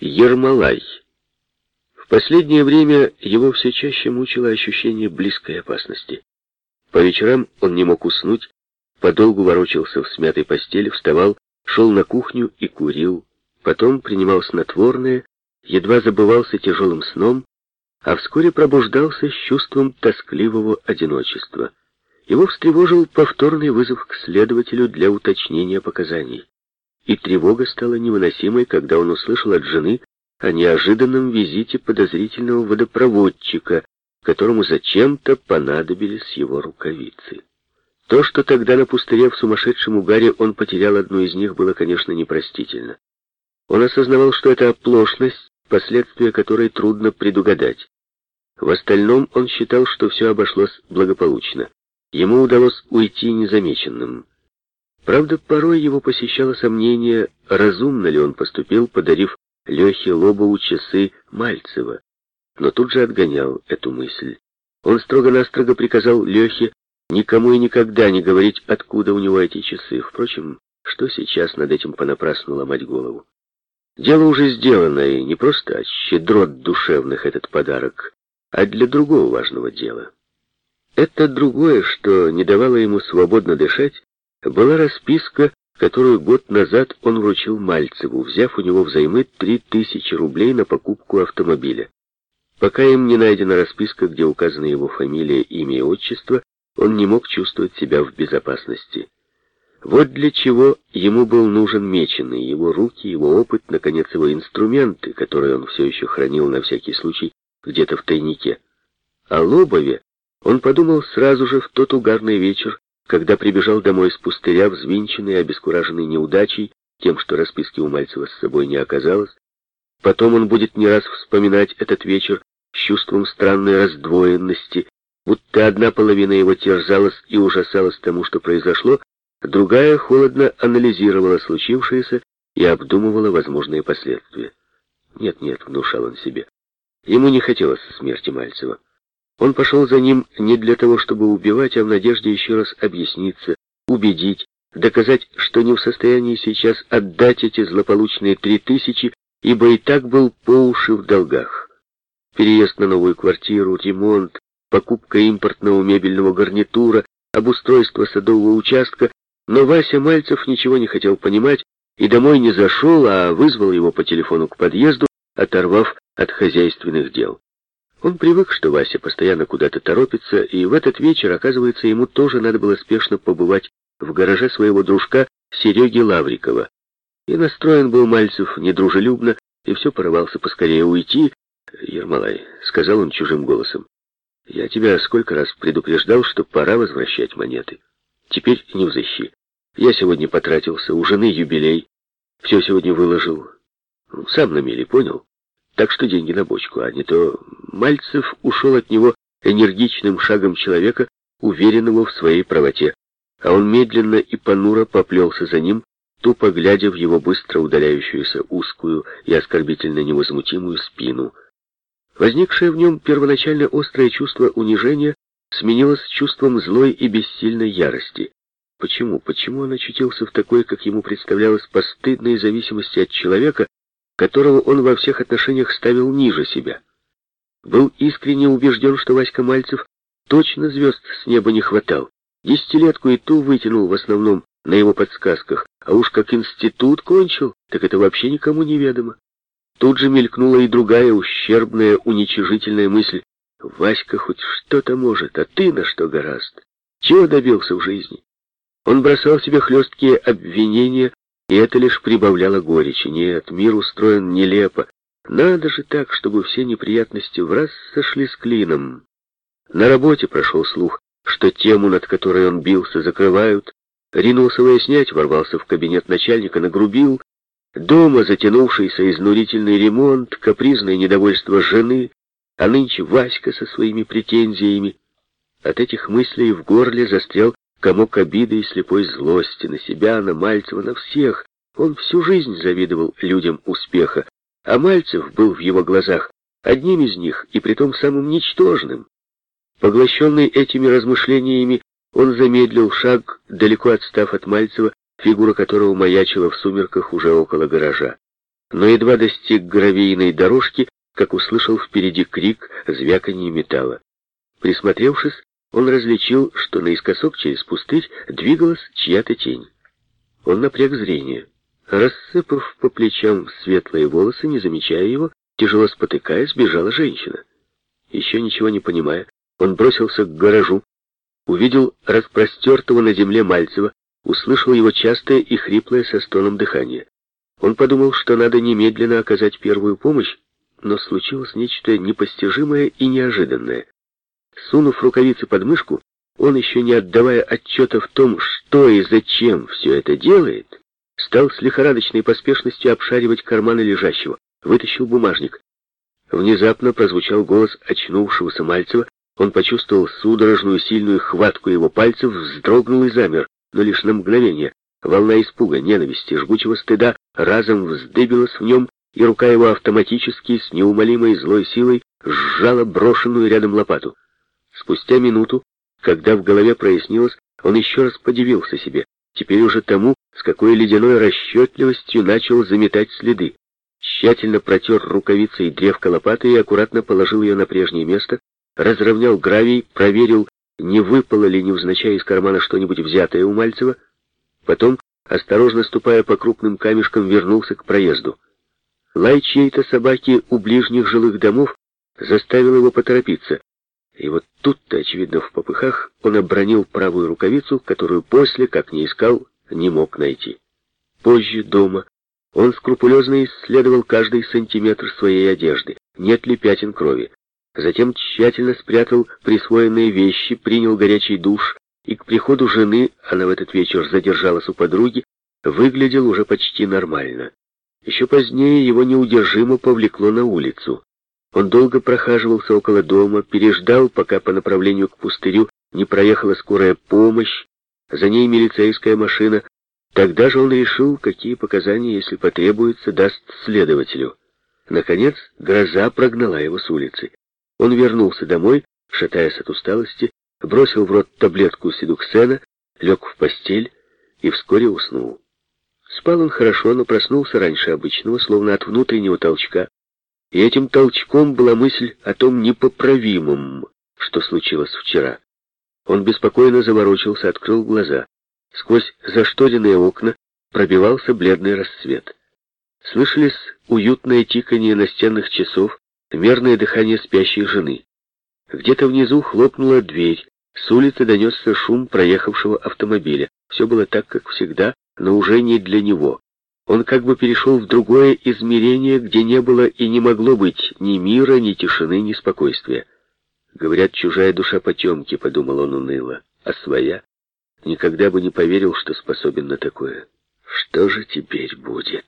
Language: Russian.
Ермолай. В последнее время его все чаще мучило ощущение близкой опасности. По вечерам он не мог уснуть, подолгу ворочался в смятой постели, вставал, шел на кухню и курил, потом принимал снотворное, едва забывался тяжелым сном, а вскоре пробуждался с чувством тоскливого одиночества. Его встревожил повторный вызов к следователю для уточнения показаний. И тревога стала невыносимой, когда он услышал от жены о неожиданном визите подозрительного водопроводчика, которому зачем-то понадобились его рукавицы. То, что тогда на пустыре в сумасшедшем угаре он потерял одну из них, было, конечно, непростительно. Он осознавал, что это оплошность, последствия которой трудно предугадать. В остальном он считал, что все обошлось благополучно. Ему удалось уйти незамеченным. Правда, порой его посещало сомнение, разумно ли он поступил, подарив Лехе Лобову часы Мальцева. Но тут же отгонял эту мысль. Он строго-настрого приказал Лехе никому и никогда не говорить, откуда у него эти часы. Впрочем, что сейчас над этим понапрасну ломать голову? Дело уже сделано, и не просто от щедрот душевных этот подарок, а для другого важного дела. Это другое, что не давало ему свободно дышать, была расписка, которую год назад он вручил Мальцеву, взяв у него взаймы три тысячи рублей на покупку автомобиля. Пока им не найдена расписка, где указаны его фамилия, имя и отчество, он не мог чувствовать себя в безопасности. Вот для чего ему был нужен меченый, его руки, его опыт, наконец, его инструменты, которые он все еще хранил на всякий случай где-то в тайнике. О Лобове он подумал сразу же в тот угарный вечер, когда прибежал домой с пустыря, взвинченный, обескураженный неудачей, тем, что расписки у Мальцева с собой не оказалось. Потом он будет не раз вспоминать этот вечер с чувством странной раздвоенности, будто одна половина его терзалась и ужасалась тому, что произошло, другая холодно анализировала случившееся и обдумывала возможные последствия. «Нет-нет», — внушал он себе, — ему не хотелось смерти Мальцева. Он пошел за ним не для того, чтобы убивать, а в надежде еще раз объясниться, убедить, доказать, что не в состоянии сейчас отдать эти злополучные три тысячи, ибо и так был по уши в долгах. Переезд на новую квартиру, ремонт, покупка импортного мебельного гарнитура, обустройство садового участка, но Вася Мальцев ничего не хотел понимать и домой не зашел, а вызвал его по телефону к подъезду, оторвав от хозяйственных дел. Он привык, что Вася постоянно куда-то торопится, и в этот вечер, оказывается, ему тоже надо было спешно побывать в гараже своего дружка Сереги Лаврикова. И настроен был Мальцев недружелюбно, и все порывался поскорее уйти. «Ермолай», — сказал он чужим голосом, — «я тебя сколько раз предупреждал, что пора возвращать монеты. Теперь не взыщи. Я сегодня потратился, у жены юбилей, все сегодня выложил. Сам на мели, понял?» Так что деньги на бочку, а не то... Мальцев ушел от него энергичным шагом человека, уверенного в своей правоте, а он медленно и понуро поплелся за ним, тупо глядя в его быстро удаляющуюся узкую и оскорбительно невозмутимую спину. Возникшее в нем первоначально острое чувство унижения сменилось чувством злой и бессильной ярости. Почему? Почему он очутился в такой, как ему представлялось, постыдной зависимости от человека, которого он во всех отношениях ставил ниже себя. Был искренне убежден, что Васька Мальцев точно звезд с неба не хватал. Десятилетку и ту вытянул в основном на его подсказках, а уж как институт кончил, так это вообще никому не ведомо. Тут же мелькнула и другая ущербная, уничижительная мысль. Васька хоть что-то может, а ты на что гораст? Чего добился в жизни? Он бросал себе хлесткие обвинения и это лишь прибавляло горечи. Нет, мир устроен нелепо. Надо же так, чтобы все неприятности в раз сошли с клином. На работе прошел слух, что тему, над которой он бился, закрывают. Ринулся выяснять, ворвался в кабинет начальника, нагрубил. Дома затянувшийся изнурительный ремонт, капризное недовольство жены, а нынче Васька со своими претензиями. От этих мыслей в горле застрял комок обиды и слепой злости на себя, на Мальцева, на всех. Он всю жизнь завидовал людям успеха, а Мальцев был в его глазах одним из них, и притом самым ничтожным. Поглощенный этими размышлениями, он замедлил шаг, далеко отстав от Мальцева, фигура которого маячила в сумерках уже около гаража. но едва достиг гравийной дорожки, как услышал впереди крик, звяканье металла. Присмотревшись, он различил, что наискосок через пустырь двигалась чья-то тень. Он напряг зрение. Рассыпав по плечам светлые волосы, не замечая его, тяжело спотыкаясь, бежала женщина. Еще ничего не понимая, он бросился к гаражу, увидел распростертого на земле Мальцева, услышал его частое и хриплое со стоном дыхание. Он подумал, что надо немедленно оказать первую помощь, но случилось нечто непостижимое и неожиданное. Сунув рукавицы под мышку, он, еще не отдавая отчета в том, что и зачем все это делает, стал с лихорадочной поспешностью обшаривать карманы лежащего, вытащил бумажник. Внезапно прозвучал голос очнувшегося Мальцева, он почувствовал судорожную сильную хватку его пальцев, вздрогнул и замер, но лишь на мгновение. Волна испуга, ненависти, жгучего стыда разом вздыбилась в нем, и рука его автоматически, с неумолимой злой силой, сжала брошенную рядом лопату. Спустя минуту, когда в голове прояснилось, он еще раз подивился себе, теперь уже тому, с какой ледяной расчетливостью начал заметать следы. Тщательно протер рукавицей древко лопаты и аккуратно положил ее на прежнее место, разровнял гравий, проверил, не выпало ли невзначай из кармана что-нибудь взятое у Мальцева, потом, осторожно ступая по крупным камешкам, вернулся к проезду. Лай чьей-то собаки у ближних жилых домов заставил его поторопиться, и вот тут-то, очевидно, в попыхах он обронил правую рукавицу, которую после, как ни искал, не мог найти. Позже, дома, он скрупулезно исследовал каждый сантиметр своей одежды, нет ли пятен крови. Затем тщательно спрятал присвоенные вещи, принял горячий душ, и к приходу жены, она в этот вечер задержалась у подруги, выглядел уже почти нормально. Еще позднее его неудержимо повлекло на улицу. Он долго прохаживался около дома, переждал, пока по направлению к пустырю не проехала скорая помощь, за ней милицейская машина. Тогда же он решил, какие показания, если потребуется, даст следователю. Наконец, гроза прогнала его с улицы. Он вернулся домой, шатаясь от усталости, бросил в рот таблетку седуксена, лег в постель и вскоре уснул. Спал он хорошо, но проснулся раньше обычного, словно от внутреннего толчка. И этим толчком была мысль о том непоправимом, что случилось вчера. Он беспокойно заворочился, открыл глаза. Сквозь зашторенные окна пробивался бледный рассвет. Слышались уютное тиканье настенных часов, мерное дыхание спящей жены. Где-то внизу хлопнула дверь, с улицы донесся шум проехавшего автомобиля. Все было так, как всегда, но уже не для него. Он как бы перешел в другое измерение, где не было и не могло быть ни мира, ни тишины, ни спокойствия. Говорят, чужая душа потемки, подумал он уныло, а своя никогда бы не поверил, что способен на такое. Что же теперь будет?